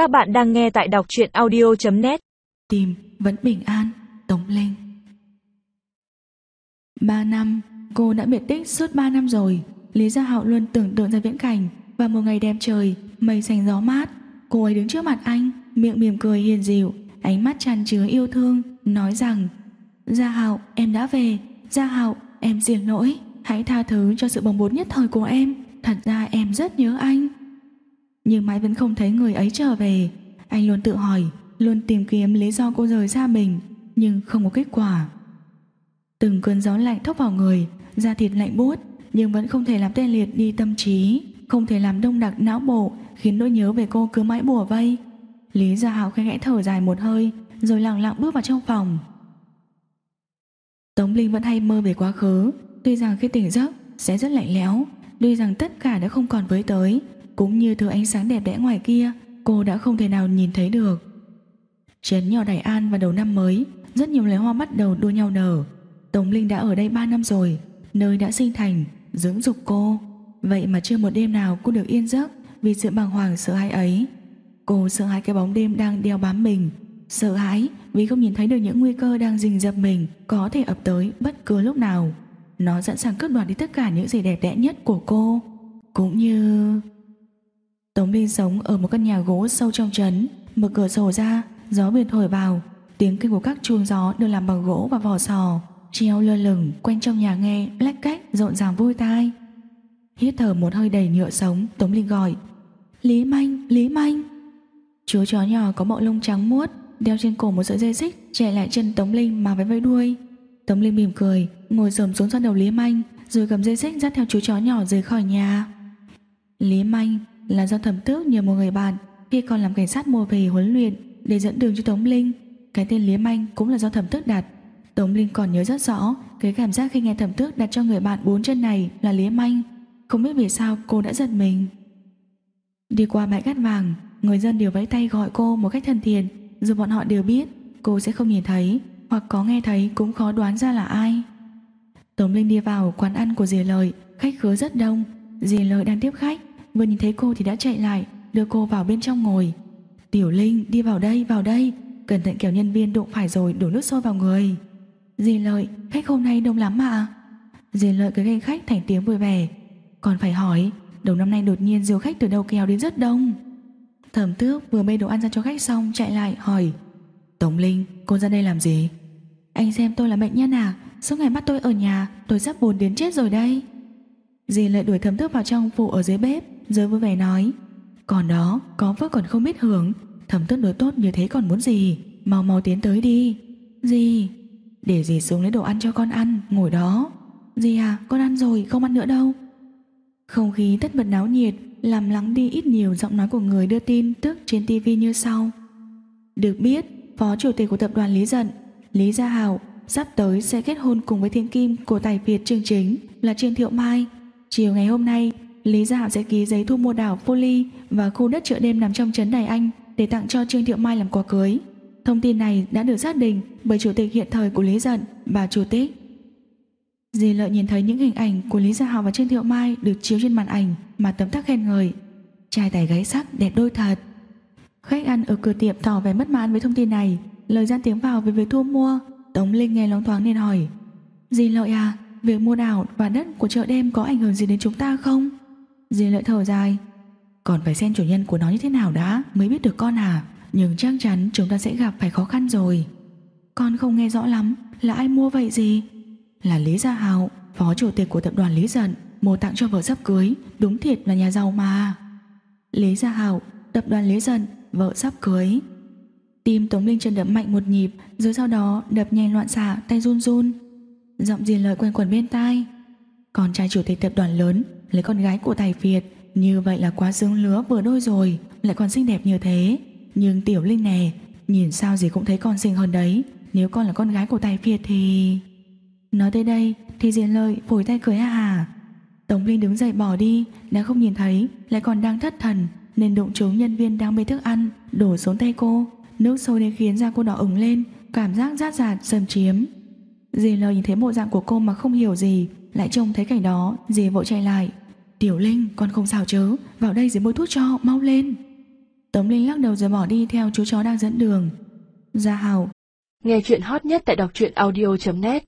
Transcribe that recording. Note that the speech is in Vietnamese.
Các bạn đang nghe tại đọc truyện audio.net Tìm vẫn bình an, Tống Linh Ba năm, cô đã biệt tích suốt ba năm rồi. Lý Gia Hạo luôn tưởng tượng ra viễn cảnh Và một ngày đẹp trời, mây xanh gió mát. Cô ấy đứng trước mặt anh Miệng mỉm cười hiền dịu Ánh mắt tràn chứa yêu thương Nói rằng Gia Hạo em đã về. Gia Hạo em xin lỗi. Hãy tha thứ cho sự bồng bột nhất thời của em. Thật ra em rất nhớ anh. Nhưng mãi vẫn không thấy người ấy trở về. Anh luôn tự hỏi, Luôn tìm kiếm lý do cô rời xa mình, Nhưng không có kết quả. Từng cơn gió lạnh thốc vào người, Da thịt lạnh buốt, Nhưng vẫn không thể làm tê liệt đi tâm trí, Không thể làm đông đặc não bộ, Khiến nỗi nhớ về cô cứ mãi bùa vây. Lý Gia Hạo khẽ khẽ thở dài một hơi, Rồi lặng lặng bước vào trong phòng. Tống Linh vẫn hay mơ về quá khứ. Tuy rằng khi tỉnh giấc sẽ rất lạnh lẽo, Tuy rằng tất cả đã không còn với tới cũng như thứ ánh sáng đẹp đẽ ngoài kia Cô đã không thể nào nhìn thấy được. Chén nhỏ Đại An vào đầu năm mới Rất nhiều loài hoa bắt đầu đua nhau nở. Tống Linh đã ở đây 3 năm rồi Nơi đã sinh thành, dưỡng dục cô. Vậy mà chưa một đêm nào cô được yên giấc Vì sự bàng hoàng sợ hãi ấy. Cô sợ hãi cái bóng đêm đang đeo bám mình Sợ hãi vì không nhìn thấy được những nguy cơ đang rình rập mình Có thể ập tới bất cứ lúc nào. Nó sẵn sàng cướp đoạt đi tất cả những gì đẹp đẽ nhất của cô. Cũng như... Tống Linh sống ở một căn nhà gỗ sâu trong trấn. Mở cửa sổ ra Gió biển thổi vào. Tiếng kêu của các chuông gió được làm bằng gỗ và vỏ sò. Treo lơ lửng quanh trong nhà nghe Lách cách rộn ràng vui tai. Hít thở một hơi đầy nhựa sống Tống Linh gọi Lý Manh, Lý Manh. Chú chó nhỏ có bộ lông trắng muốt Đeo trên cổ một sợi dây xích Chạy lại chân Tống Linh mà với vẫy đuôi. Tống Linh mỉm cười Ngồi xổm xuống sau đầu Lý Manh Rồi cầm dây xích dắt theo chú chó nhỏ rời khỏi nhà. Lý Manh là do thẩm tước nhờ một người bạn Khi còn làm cảnh sát mua về huấn luyện Để dẫn đường cho Tống Linh. Cái tên Lý Manh cũng là do thẩm tước đặt. Tống Linh còn nhớ rất rõ, Cái cảm giác khi nghe thẩm tước đặt cho người bạn bốn chân này Là Lý Manh Không biết vì sao cô đã giật mình. Đi qua bãi cát vàng, Người dân đều vẫy tay gọi cô một cách thân thiện. Dù bọn họ đều biết, Cô sẽ không nhìn thấy, Hoặc có nghe thấy cũng khó đoán ra là ai. Tống Linh đi vào quán ăn của dì Lợi, Khách khứa rất đông. Dì Lợi đang tiếp khách. Vừa nhìn thấy cô thì đã chạy lại, Đưa cô vào bên trong ngồi. Tiểu Linh, đi vào đây vào đây. Cẩn thận kẻo nhân viên đụng phải rồi đổ nước sôi vào người. Dì Lợi, Khách hôm nay đông lắm mà Dì Lợi cứ gây khách thành tiếng vui vẻ. Còn phải hỏi, Đầu năm nay đột nhiên du khách từ đâu kéo đến rất đông. Thẩm tước vừa bê đồ ăn ra cho khách xong Chạy lại, hỏi, Tống Linh, cô ra đây làm gì? Anh xem tôi là bệnh nhân à? Suốt ngày bắt tôi ở nhà, tôi sắp buồn đến chết rồi đây. Dì lại đuổi thẩm tước vào trong phụ ở dưới bếp. Rồi vui vẻ nói Còn đó có phước còn không biết hưởng Thẩm tước đối tốt như thế còn muốn gì? Mau mau tiến tới đi. Gì Để gì xuống lấy đồ ăn cho con ăn Ngồi đó. Gì à con ăn rồi không ăn nữa đâu. Không khí tất bật náo nhiệt Làm lắng đi ít nhiều giọng nói của người đưa tin Tức trên tivi như sau. Được biết Phó chủ tịch của tập đoàn Lý Dận Lý Gia Hảo sắp tới sẽ kết hôn cùng với thiên kim của tài Việt chương chính là Trương Thiệu Mai. Chiều ngày hôm nay, Lý Gia Hạo sẽ ký giấy thu mua đảo Foley và khu đất chợ đêm nằm trong trấn Đài Anh để tặng cho Trương Thiệu Mai làm quà cưới. Thông tin này đã được xác định bởi chủ tịch hiện thời của Lý Dận, bà chủ tịch. Dì Lợi nhìn thấy những hình ảnh của Lý Gia Hạo và Trương Thiệu Mai được chiếu trên màn ảnh mà tấm tắc khen ngợi. Trai tài gái sắc đẹp đôi thật. Khách ăn ở cửa tiệm tỏ vẻ mất mãn với thông tin này, lời gian tiếng vào về việc thu mua. Tống Linh nghe loáng thoáng nên hỏi: "Dì Lợi à, việc mua đảo và đất của chợ đêm có ảnh hưởng gì đến chúng ta không?" Dì Lợi thở dài: "Còn phải xem chủ nhân của nó như thế nào đã mới biết được con à, nhưng chắc chắn chúng ta sẽ gặp phải khó khăn rồi." Con không nghe rõ lắm, là ai mua vậy gì? Là Lý Gia Hào, phó chủ tịch của tập đoàn Lý Dận, mua tặng cho vợ sắp cưới, đúng thiệt là nhà giàu mà. Lý Gia Hào, tập đoàn Lý Dận, vợ sắp cưới. Tim Tống Linh chân đập mạnh một nhịp Rồi sau đó đập nhanh loạn xạ Tay run run Giọng gì lời quen quẩn bên tai Con trai chủ tịch tập đoàn lớn Lấy con gái của tài Việt. Như vậy là quá sướng lứa vừa đôi rồi, Lại còn xinh đẹp như thế. Nhưng Tiểu Linh nè, Nhìn sao gì cũng thấy con xinh hơn đấy. Nếu con là con gái của tài Việt thì Nói tới đây thì diền lợi phủi tay cười ha hà. Tống Linh đứng dậy bỏ đi, Đã không nhìn thấy, Lại còn đang thất thần, Nên đụng trúng nhân viên đang bê thức ăn, Đổ xuống tay cô. Nước sôi đến khiến da cô đỏ ửng lên, Cảm giác rát rạt, xâm chiếm. Dì lời nhìn thấy bộ dạng của cô mà không hiểu gì, Lại trông thấy cảnh đó Dì vội chạy lại. Tiểu Linh, con không sao chớ Vào đây dì bôi thuốc cho, mau lên. Tống Linh lắc đầu rồi bỏ đi theo chú chó đang dẫn đường. Gia Hảo. Nghe chuyện hot nhất tại đọc truyện audio.net